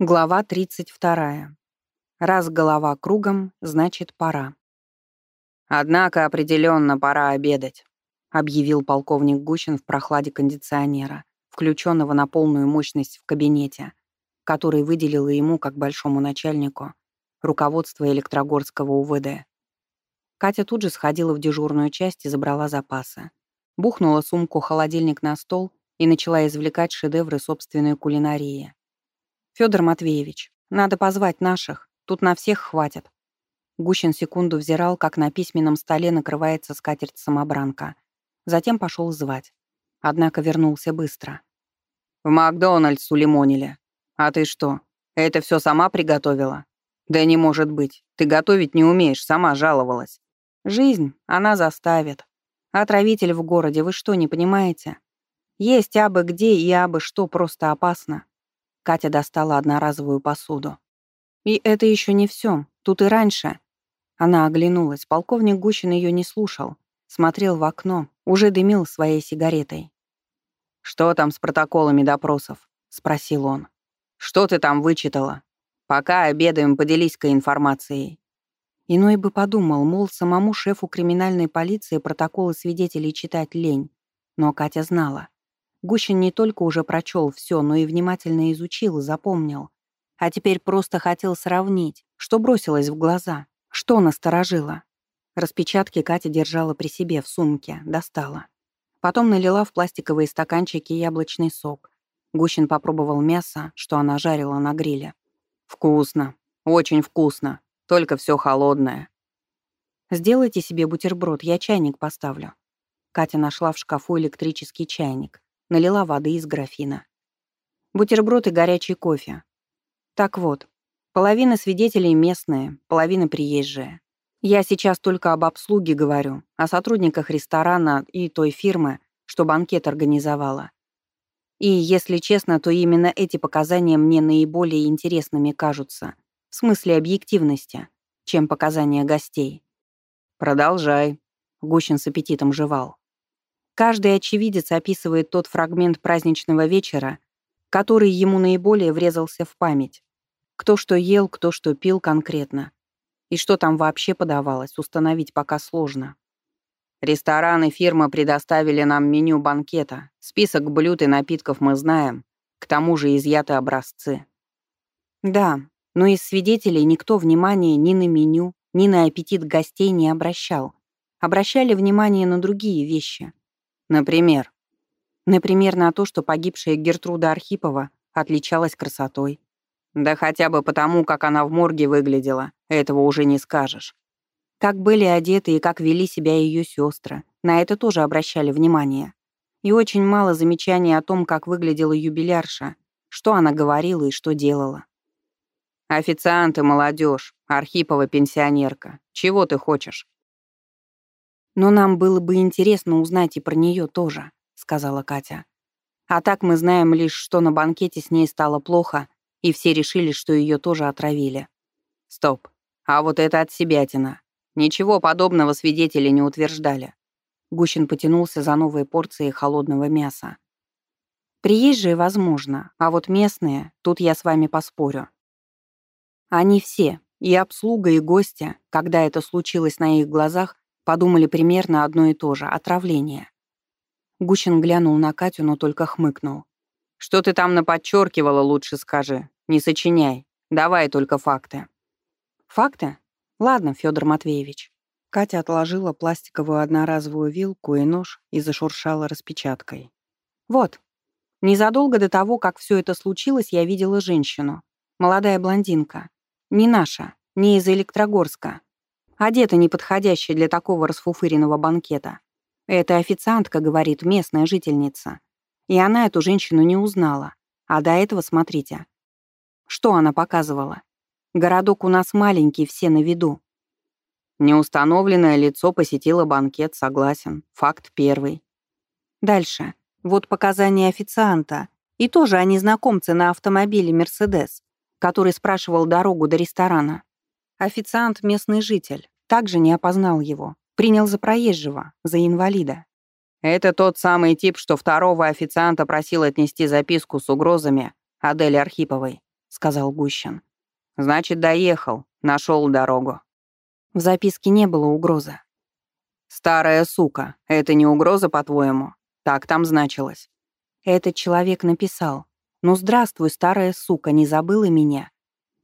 Глава 32. Раз голова кругом, значит пора. «Однако определенно пора обедать», — объявил полковник Гущин в прохладе кондиционера, включенного на полную мощность в кабинете, который выделило ему, как большому начальнику, руководство Электрогорского УВД. Катя тут же сходила в дежурную часть и забрала запасы. Бухнула сумку-холодильник на стол и начала извлекать шедевры собственной кулинарии. Федор Матвеевич, надо позвать наших, тут на всех хватит». Гущин секунду взирал, как на письменном столе накрывается скатерть-самобранка. Затем пошел звать. Однако вернулся быстро. «В Макдональдс улимонили. А ты что, это все сама приготовила?» «Да не может быть. Ты готовить не умеешь, сама жаловалась». «Жизнь, она заставит. Отравитель в городе, вы что, не понимаете? Есть абы где и абы что просто опасно. Катя достала одноразовую посуду. «И это еще не все. Тут и раньше». Она оглянулась. Полковник Гущин ее не слушал. Смотрел в окно. Уже дымил своей сигаретой. «Что там с протоколами допросов?» — спросил он. «Что ты там вычитала? Пока обедаем, поделись-ка информацией». Иной бы подумал, мол, самому шефу криминальной полиции протоколы свидетелей читать лень. Но Катя знала. Гущин не только уже прочел все, но и внимательно изучил и запомнил. А теперь просто хотел сравнить, что бросилось в глаза, что насторожило. Распечатки Катя держала при себе в сумке, достала. Потом налила в пластиковые стаканчики яблочный сок. Гущин попробовал мясо, что она жарила на гриле. «Вкусно. Очень вкусно. Только все холодное». «Сделайте себе бутерброд, я чайник поставлю». Катя нашла в шкафу электрический чайник налила воды из графина. Бутерброд и горячий кофе. Так вот, половина свидетелей местные, половина приезжие. Я сейчас только об обслуге говорю, о сотрудниках ресторана и той фирмы, что банкет организовала. И, если честно, то именно эти показания мне наиболее интересными кажутся, в смысле объективности, чем показания гостей. «Продолжай», — Гущин с аппетитом жевал. Каждый очевидец описывает тот фрагмент праздничного вечера, который ему наиболее врезался в память. Кто что ел, кто что пил конкретно. И что там вообще подавалось, установить пока сложно. Рестораны фирмы предоставили нам меню банкета. Список блюд и напитков мы знаем. К тому же изъяты образцы. Да, но из свидетелей никто внимания ни на меню, ни на аппетит гостей не обращал. Обращали внимание на другие вещи — Например? Например, на то, что погибшая Гертруда Архипова отличалась красотой. Да хотя бы потому, как она в морге выглядела, этого уже не скажешь. Как были одеты и как вели себя ее сестры, на это тоже обращали внимание. И очень мало замечаний о том, как выглядела юбилярша, что она говорила и что делала. «Официанты, молодежь, Архипова пенсионерка. Чего ты хочешь?» «Но нам было бы интересно узнать и про нее тоже», — сказала Катя. «А так мы знаем лишь, что на банкете с ней стало плохо, и все решили, что ее тоже отравили». «Стоп. А вот это от себятина. Ничего подобного свидетели не утверждали». Гущин потянулся за новой порцией холодного мяса. «Приезжие, возможно, а вот местные, тут я с вами поспорю. Они все, и обслуга, и гости, когда это случилось на их глазах, Подумали примерно одно и то же — отравление. Гущин глянул на Катю, но только хмыкнул. «Что ты там наподчеркивала, лучше скажи. Не сочиняй. Давай только факты». «Факты? Ладно, Федор Матвеевич». Катя отложила пластиковую одноразовую вилку и нож и зашуршала распечаткой. «Вот. Незадолго до того, как все это случилось, я видела женщину. Молодая блондинка. Не наша, не из Электрогорска. Одета неподходяще для такого расфуфыренного банкета. Это официантка, говорит, местная жительница. И она эту женщину не узнала. А до этого смотрите. Что она показывала? Городок у нас маленький, все на виду. Неустановленное лицо посетило банкет, согласен. Факт первый. Дальше. Вот показания официанта. И тоже о незнакомце на автомобиле «Мерседес», который спрашивал дорогу до ресторана. Официант — местный житель. Также не опознал его. Принял за проезжего, за инвалида. Это тот самый тип, что второго официанта просил отнести записку с угрозами Адели Архиповой. сказал Гущин. «Значит, доехал, нашел дорогу». В записке не было угрозы. «Старая сука, это не угроза, по-твоему?» Так там значилось. Этот человек написал. «Ну, здравствуй, старая сука, не забыла меня?»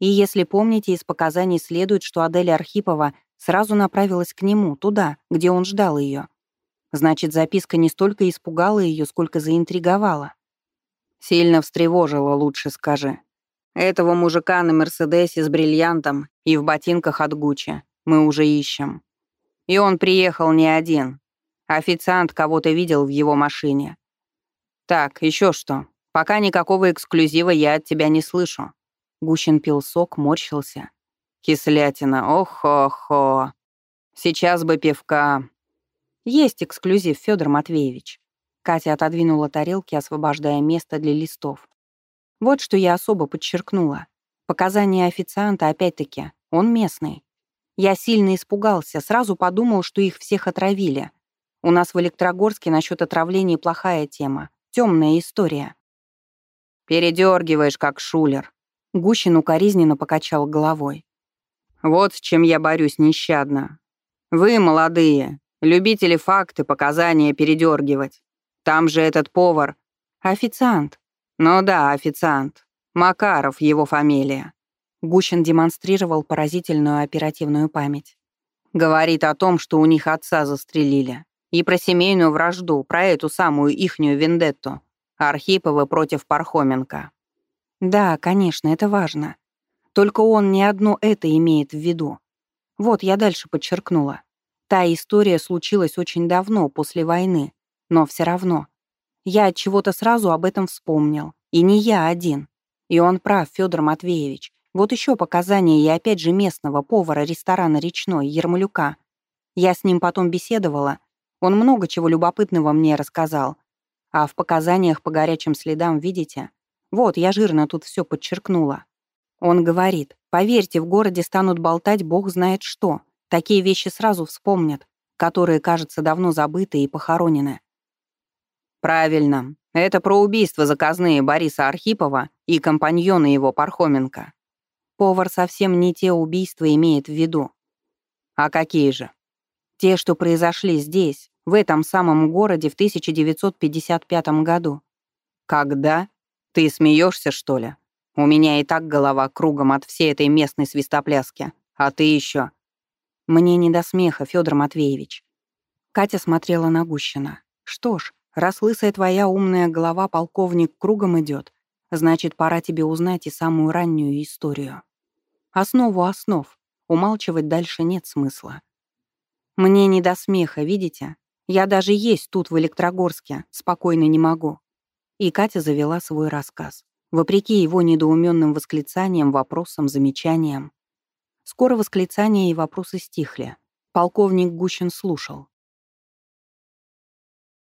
И если помните, из показаний следует, что Адель Архипова сразу направилась к нему, туда, где он ждал ее. Значит, записка не столько испугала ее, сколько заинтриговала. Сильно встревожила, лучше скажи. Этого мужика на Мерседесе с бриллиантом и в ботинках от Гуччи мы уже ищем. И он приехал не один. Официант кого-то видел в его машине. Так, еще что. Пока никакого эксклюзива я от тебя не слышу. Гущин пил сок, морщился. Кислятина, ох-хо-хо. Сейчас бы пивка. Есть эксклюзив, Федор Матвеевич. Катя отодвинула тарелки, освобождая место для листов. Вот что я особо подчеркнула. Показания официанта, опять-таки, он местный. Я сильно испугался, сразу подумал, что их всех отравили. У нас в Электрогорске насчет отравления плохая тема. Темная история. Передергиваешь, как шулер. Гущин укоризненно покачал головой. Вот с чем я борюсь нещадно. Вы, молодые, любители факты, показания передергивать. Там же этот повар. Официант. Ну да, официант. Макаров его фамилия. Гущин демонстрировал поразительную оперативную память. Говорит о том, что у них отца застрелили. И про семейную вражду, про эту самую ихнюю вендетту. Архипова против Пархоменко. Да, конечно, это важно. Только он не одно это имеет в виду. Вот я дальше подчеркнула. Та история случилась очень давно, после войны. Но все равно. Я от чего-то сразу об этом вспомнил. И не я один. И он прав, Федор Матвеевич. Вот еще показания и опять же местного повара ресторана «Речной» Ермолюка. Я с ним потом беседовала. Он много чего любопытного мне рассказал. А в показаниях по горячим следам, видите? Вот, я жирно тут все подчеркнула. Он говорит, поверьте, в городе станут болтать бог знает что. Такие вещи сразу вспомнят, которые, кажется, давно забыты и похоронены. Правильно. Это про убийства заказные Бориса Архипова и компаньона его Пархоменко. Повар совсем не те убийства имеет в виду. А какие же? Те, что произошли здесь, в этом самом городе в 1955 году. Когда? Ты смеешься, что ли? У меня и так голова кругом от всей этой местной свистопляски. А ты еще. Мне не до смеха, Федор Матвеевич. Катя смотрела на Гущина. Что ж, раз лысая твоя умная голова полковник кругом идет, значит, пора тебе узнать и самую раннюю историю. Основу основ. Умалчивать дальше нет смысла. Мне не до смеха, видите? Я даже есть тут, в Электрогорске, спокойно не могу. И Катя завела свой рассказ. Вопреки его недоуменным восклицаниям, вопросам, замечаниям. Скоро восклицания и вопросы стихли. Полковник Гущин слушал.